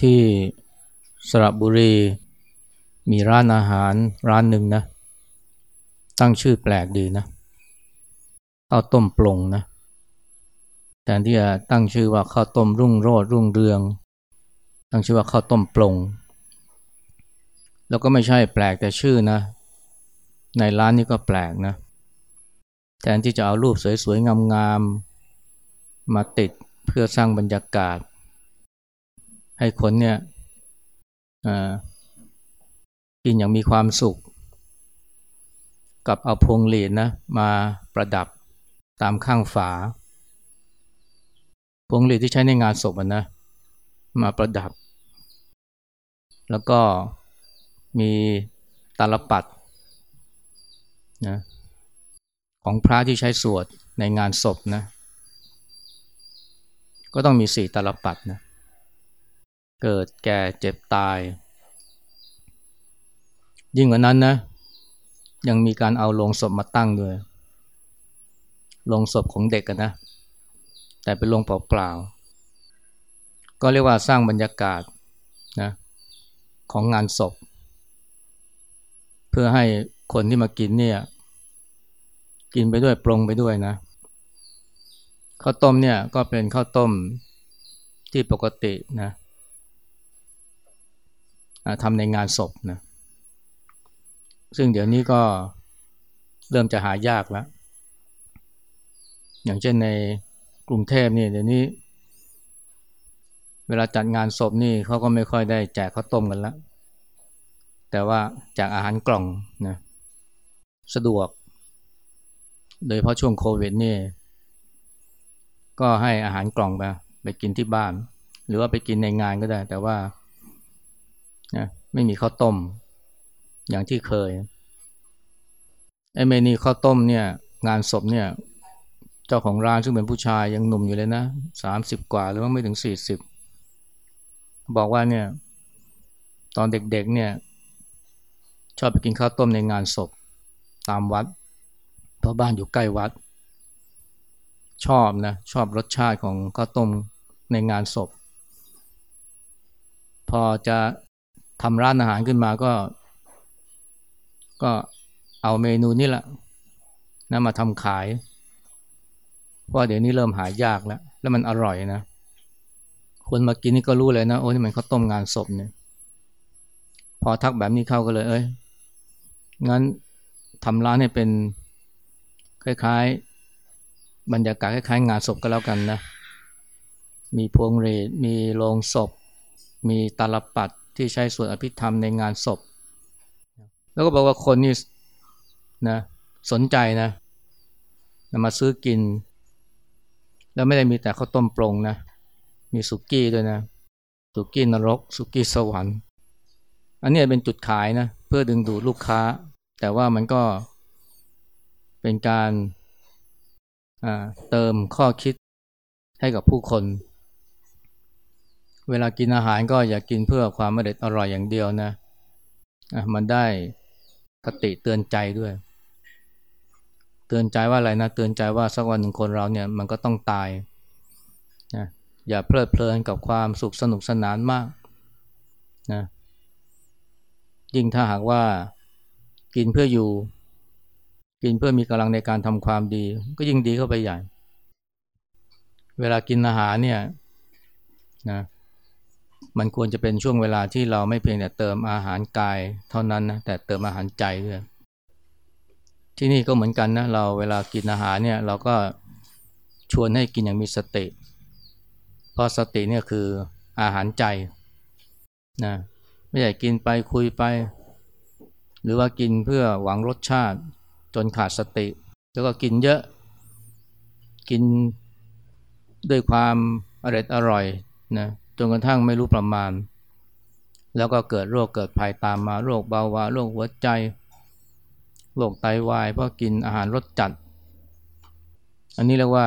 ที่สระบุรี มีร้านอาหารร้านหนึ่งนะ ตั้งชื่อแปลกดีนะข้าวต้มปลงนะแทนที่จะตั้งชื่อว่าข้าวต้มรุ่งโรจน์รุ่งเรือง ตั้งชื่อว่าข้าวต้มปลง แล้วก็ไม่ใช่แปลกแต่ชื่อนะ ในร้านนี้ก็แปลกนะแทนที่จะเอารูปสวยๆงามๆมาติดเพื่อสร้างบรรยากาศ ให้คนเนี่ยกินอย่างมีความสุข กับเอาพวงหลีดนะมาประดับตามข้างฝา พวงหลีดที่ใช้ในงานศพนะมาประดับ แล้วก็มีตาลปัดนะของพระที่ใช้สวดในงานศพนะ ก็ต้องมีสี่ตาลปัดนะ เกิดแก่เจ็บตาย ยิ่งกว่านั้นนะยังมีการเอาโลงศพมาตั้งด้วยโลงศพของเด็กกันนะ แต่เป็นโลงเปล่าๆก็เรียกว่าสร้างบรรยากาศนะของงานศพ เพื่อให้คนที่มากินเนี่ย กินไปด้วยปรุงไปด้วยนะข้าวต้มเนี่ยก็เป็นข้าวต้มที่ปกตินะ ทำในงานศพนะซึ่งเดี๋ยวนี้ก็เริ่มจะหายากแล้ว อย่างเช่นในกรุงเทพนี่เดี๋ยวนี้ เวลาจัดงานศพนี่เขาก็ไม่ค่อยได้แจกข้าวต้มกันล้วแต่ว่าแจกอาหารกล่องนะสะดวก โดยเพราะช่วงโควิดนี่ก็ให้อาหารกล่องไปไปกินที่บ้าน หรือว่าไปกินในงานก็ได้ แต่ว่า นะไม่มีข้าวต้ม อย่างที่เคยไอ้เมนูข้าวต้มเนี่ย งานศพเนี่ย เจ้าของร้านซึ่งเป็นผู้ชายยังหนุ่มอยู่เลยนะสามสิบกว่าหรือว่าไม่ถึงสี่สิบบอกว่าเนี่ย ตอนเด็กๆเนี่ย ชอบไปกินข้าวต้มในงานศพตามวัด เพราะบ้านอยู่ใกล้วัด ชอบนะชอบรสชาติของข้าวต้มในงานศพ พอจะ ทำร้านอาหารขึ้นมาก็ ก็เอาเมนูนี้แหละนะมาทำขาย เพราะเดี๋ยวนี้เริ่มหายากแล้ว แล้วมันอร่อยนะ คนมากินนี่ก็รู้เลยนะ โอ้นี่มันข้าวต้มงานศพเนี่ย พอทักแบบนี้เข้าก็เลย เอ้ย งั้นทำร้านให้เป็นคล้ายๆ บรรยากาศคล้ายๆ งานศพก็แล้วกันนะ มีพวงเรศมีโลงศพ มีตาลปัด ที่ใช้สวดอภิธรรมในงานศพ แล้วก็บอกว่าคนนี่นะสนใจนะมาซื้อกิน แล้วไม่ได้มีแต่ข้าวต้มปรงนะ มีสุกี้ด้วยนะสุกี้นรกสุกี้สวรรค์อันนี้เป็นจุดขายนะเพื่อดึงดูดลูกค้า แต่ว่ามันก็เป็นการเติมข้อคิดให้กับผู้คน เวลากินอาหารก็อย่ากินเพื่อความอร่อยอร่อยอย่างเดียวนะมันได้คติเตือนใจด้วย เตือนใจว่าอะไรนะ เตือนใจว่าสักวันหนึ่งคนเราเนี่ยมันก็ต้องตายนะอย่าเพลิดเพลินกับความสุขสนุกสนานมากนะยิ่งถ้าหากว่ากินเพื่ออยู่ กินเพื่อมีกำลังในการทำความดี ก็ยิ่งดีเข้าไปใหญ่ เวลากินอาหารเนี่ยนะ มันควรจะเป็นช่วงเวลาที่เราไม่เพียงแต่เติมอาหารกายเท่านั้นนะแต่เติมอาหารใจด้วยที่นี่ก็เหมือนกันนะเราเวลากินอาหารเนี่ยเราก็ชวนให้กินอย่างมีสติเพราะสติเนี่ยคืออาหารใจนะไม่ใช่กินไปคุยไป หรือว่ากินเพื่อหวังรสชาติจนขาดสติ แล้วก็กินเยอะ กินด้วยความอร่อยอร่อยนะ จนกระทั่งไม่รู้ประมาณ แล้วก็เกิดโรคเกิดภัยตามมาโรคเบาหวานโรคหัวใจโรคไตาวายเพราะกินอาหารรสจัด อันนี้เรียกว่า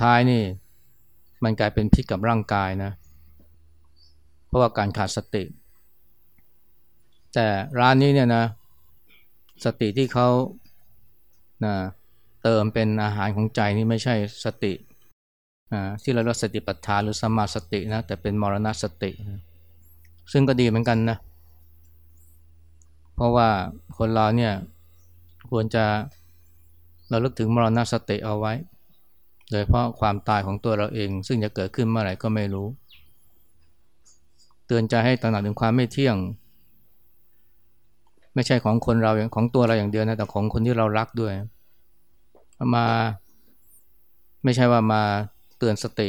ท้ายนี่มันกลายเป็นพิษกับร่างกายนะ เพราะว่าการขาดสติ แต่ร้านนี้เนี่ยนะ สติที่เขานะเติมเป็นอาหารของใจนี่ไม่ใช่สติ ที่เราเรียกสติปัฏฐานหรือสมาสตินะแต่เป็นมรณสติ ซึ่งก็ดีเหมือนกันนะ เพราะว่าคนเราเนี่ยควรจะเราลึกถึงมรณสติเอาไว้ โดยเพราะความตายของตัวเราเอง ซึ่งจะเกิดขึ้นเมื่อไหร่ก็ไม่รู้ เตือนใจให้ตระหนักถึงความไม่เที่ยง ไม่ใช่ของคนเราอย่างของตัวเราอย่างเดียวนะแต่ของคนที่เรารักด้วย มา ไม่ใช่ว่ามา เตือนสติ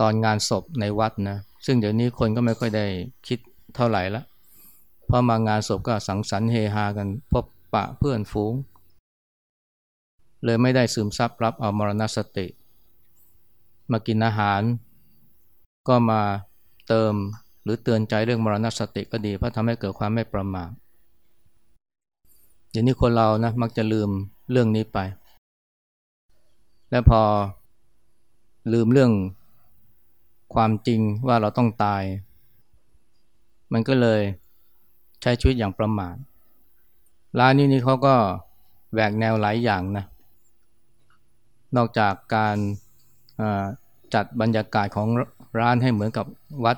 ตอนงานศพในวัดนะซึ่งเดี๋ยวนี้คนก็ไม่ค่อยได้คิดเท่าไหร่ละเพราะมางานศพก็สังสรรค์เฮฮากันพบปะเพื่อนฝูง เลยไม่ได้ซึมซับรับเอามรณสติ มากินอาหาร ก็มาเติมหรือเตือนใจเรื่องมรณสติก็ดีเพราะทำให้เกิดความไม่ประมาทเดี๋ยวนี้คนเรานะมักจะลืมเรื่องนี้ไป และพอ ลืมเรื่องความจริงว่าเราต้องตาย มันก็เลยใช้ชีวิตอย่างประมาทร้านนี้นี่เขาก็แหวกแนวหลายอย่างนะ นอกจากการจัดบรรยากาศของร้านให้เหมือนกับวัด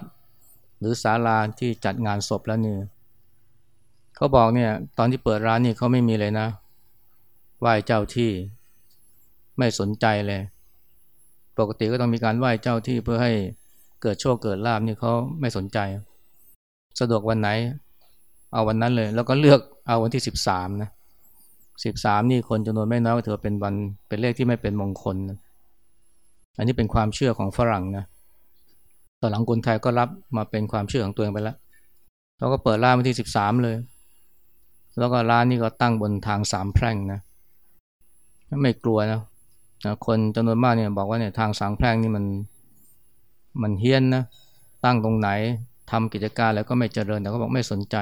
หรือศาลาที่จัดงานศพแล้วเนี่ยเขาบอกเนี่ยตอนที่เปิดร้านนี่เขาไม่มีเลยนะไหว้เจ้าที่ไม่สนใจเลย ปกติก็ต้องมีการไหว้เจ้าที่เพื่อให้เกิดโชคเกิดลาบนี่เขาไม่สนใจ สะดวกวันไหน เอาวันนั้นเลย แล้วก็เลือกเอาวันที่สิบสามนะสิบสามนี่คนจำนวนไม่น้อยก็ถือเป็นวันเป็นเลขที่ไม่เป็นมงคลนะอันนี้เป็นความเชื่อของฝรั่งนะตอนหลังคนไทยก็รับมาเป็นความเชื่อของตัวเองไปแล้วเราก็เปิดร้านวันที่สิบสามเลย แล้วก็ร้านนี้ก็ตั้งบนทางสามแพร่งนะ ไม่กลัวนะ นะคนจำนวนมากเนี่ยบอกว่าเนี่ยทางสังแพร่งนี่มันมันเฮี้ยนนะตั้งตรงไหนทำกิจการแล้วก็ไม่เจริญแต่ก็บอกไม่สนใจ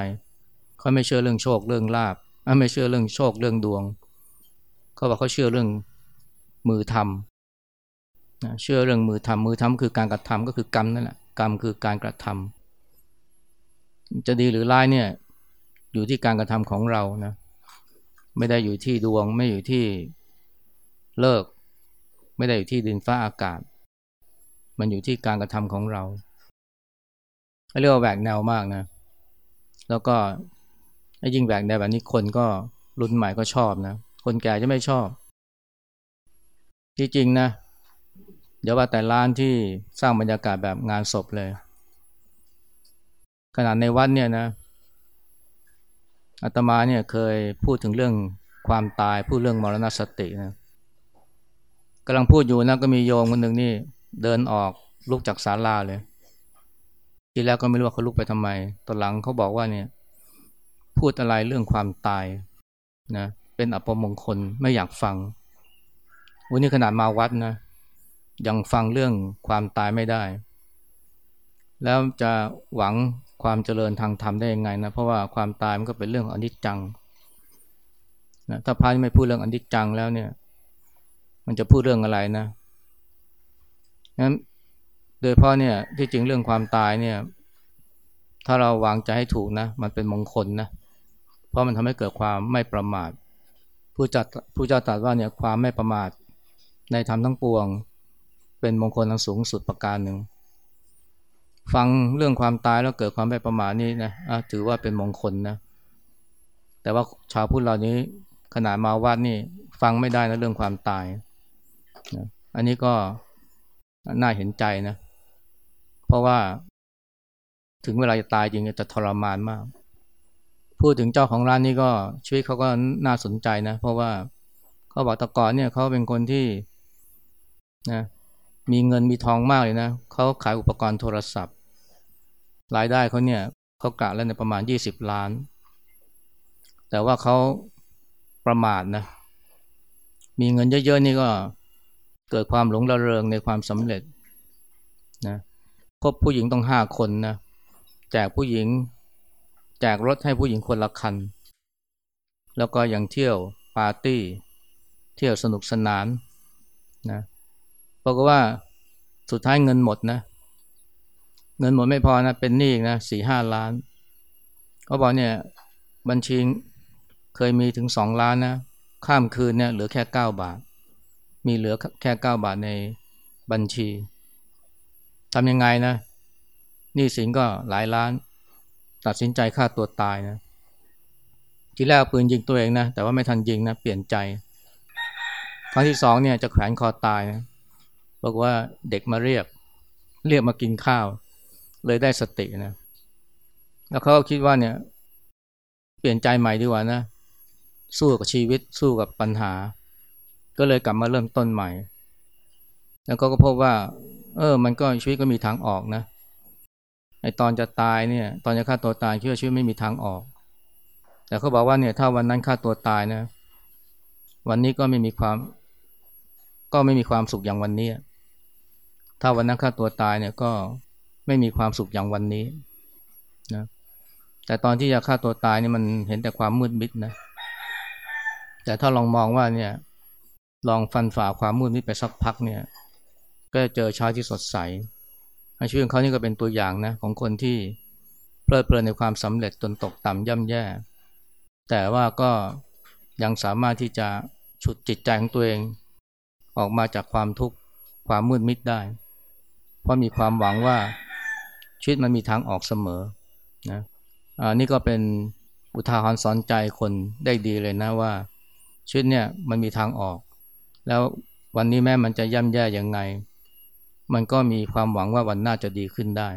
เขาไม่เชื่อเรื่องโชคเรื่องลาบไม่เชื่อเรื่องโชคเรื่องดวงเขาบอกเขาเชื่อเรื่องมือทำนะเชื่อเรื่องมือทำมือทำคือการกระทำก็คือกรรมนั่นแหละกรรมคือการกระทำจะดีหรือร้ายเนี่ยอยู่ที่การกระทำของเรานะไม่ได้อยู่ที่ดวงไม่อยู่ที่เลิก ไม่ได้อยู่ที่ดินฟ้าอากาศ มันอยู่ที่การกระทำของเราเรียกว่าแหวกแนวมากนะ แล้วก็ยิ่งแหวกแนวแบบนี้คนก็รุ่นใหม่ก็ชอบนะ คนแก่จะไม่ชอบ ที่จริงนะ เดี๋ยวว่าแต่ร้านที่สร้างบรรยากาศแบบงานศพเลย ขนาดในวัดเนี่ยนะอาตมาเนี่ยเคยพูดถึงเรื่องความตายพูดเรื่องมรณสตินะ กำลังพูดอยู่นะก็มีโยมคนหนึ่งนี่ เดินออกลุกจากศาลาเลย ทีแรกก็ไม่รู้ว่าเขาลุกไปทำไม ตอนหลังเขาบอกว่าเนี่ย พูดอะไรเรื่องความตายนะเป็นอัปมงคลไม่อยากฟัง วันนี้ขนาดมาวัดนะ ยังฟังเรื่องความตายไม่ได้ แล้วจะหวังความเจริญทางธรรมได้ยังไงนะ เพราะว่าความตายมันก็เป็นเรื่องอนิจจังนะถ้าพระไม่พูดเรื่องอนิจจังแล้วเนี่ย มันจะพูดเรื่องอะไรนะงั้นโดยเพราะเนี่ยที่จริงเรื่องความตายเนี่ย ถ้าเราวางใจให้ถูกนะ มันเป็นมงคลนะ เพราะมันทำให้เกิดความไม่ประมาท ผู้จัดผู้เจ้าตรัสว่าเนี่ยความไม่ประมาทในธรรมทั้งปวง เป็นมงคลอันสูงสุดประการหนึ่ง ฟังเรื่องความตายแล้วเกิดความไม่ประมาทนี่นะะถือว่าเป็นมงคลนะ แต่ว่าชาวพุทธเรานี้ขนาดมาวัดนี่ฟังไม่ได้นะเรื่องความตาย นะอันนี้ก็น่าเห็นใจนะ เพราะว่าถึงเวลาจะตายจริงจะทรมานมาก พูดถึงเจ้าของร้านนี้ก็ชีวิตเขาก็น่าสนใจนะ เพราะว่าเขาบอกตะกอนเนี่ยเขาเป็นคนที่นะมีเงินมีทองมากเลยนะเขาขายอุปกรณ์โทรศัพท์ รายได้เขาเนี่ยเขากะแล้วในประมาณยี่สิบล้าน แต่ว่าเขาประมาทนะ มีเงินเยอะๆนี่ก็ เกิดความหลงระเริงในความสำเร็จนะพบผู้หญิงต้องห้าคนนะแจกผู้หญิงแจกรถให้ผู้หญิงคนละคัน แล้วก็ยังเที่ยวปาร์ตี้ เที่ยวสนุกสนานนะบอกว่าสุดท้ายเงินหมดนะ เงินหมดไม่พอนะ เป็นหนี้นะสี่ห้าล้านเขาบอกเนี่ยบัญชีเคยมีถึงสองล้านนะ ข้ามคืนเนี่ยเหลือแค่เก้าบาท มีเหลือแค่เก้าบาทในบัญชีทำยังไงนะหนี้สินก็หลายล้าน ตัดสินใจฆ่าตัวตายนะทีแรกปืนยิงตัวเองนะแต่ว่าไม่ทันยิงนะเปลี่ยนใจ ครั้งที่สองเนี่ยจะแขวนคอตายนะบอกว่าเด็กมาเรียก เรียกมากินข้าว เลยได้สตินะแล้วเขาก็คิดว่าเนี่ย เปลี่ยนใจใหม่ดีกว่านะ สู้กับชีวิตสู้กับปัญหา ก็เลยกลับมาเริ่มต้นใหม่ แล้วก็ก็พบว่า เออ มันก็ชีวิตก็มีทางออกนะไอตอนจะตายเนี่ย ตอนจะฆ่าตัวตายคิดว่าชีวิตไม่มีทางออก แต่เขาบอกว่าเนี่ยถ้าวันนั้นฆ่าตัวตายนะ วันนี้ก็ไม่มีความ ก็ไม่มีความสุขอย่างวันนี้ถ้าวันนั้นฆ่าตัวตายเนี่ยก็ไม่มีความสุขอย่างวันนี้นะแต่ตอนที่จะฆ่าตัวตายนี่มันเห็นแต่ความมืดมิดนะ แต่ถ้าลองมองว่าเนี่ย ลองฟันฝ่าความมืดมิดไปสักพักเนี่ย ก็จะเจอเช้าที่สดใสชีวิตของเขานี่ก็เป็นตัวอย่างนะของคนที่เพลิดเพลินในความสำเร็จจนตกต่ำย่ำแย่ แต่ว่าก็ยังสามารถที่จะฉุดจิตใจของตัวเอง ออกมาจากความทุกข์ความมืดมิดได้ เพราะมีความหวังว่าชีวิตมันมีทางออกเสมอนะอ่านี่ก็เป็นอุทาหรณ์สอนใจคนได้ดีเลยนะว่าชีวิตเนี่ยมันมีทางออก แล้ววันนี้แม้มันจะย่ำแย่ยังไง มันก็มีความหวังว่าวันหน้าจะดีขึ้นได้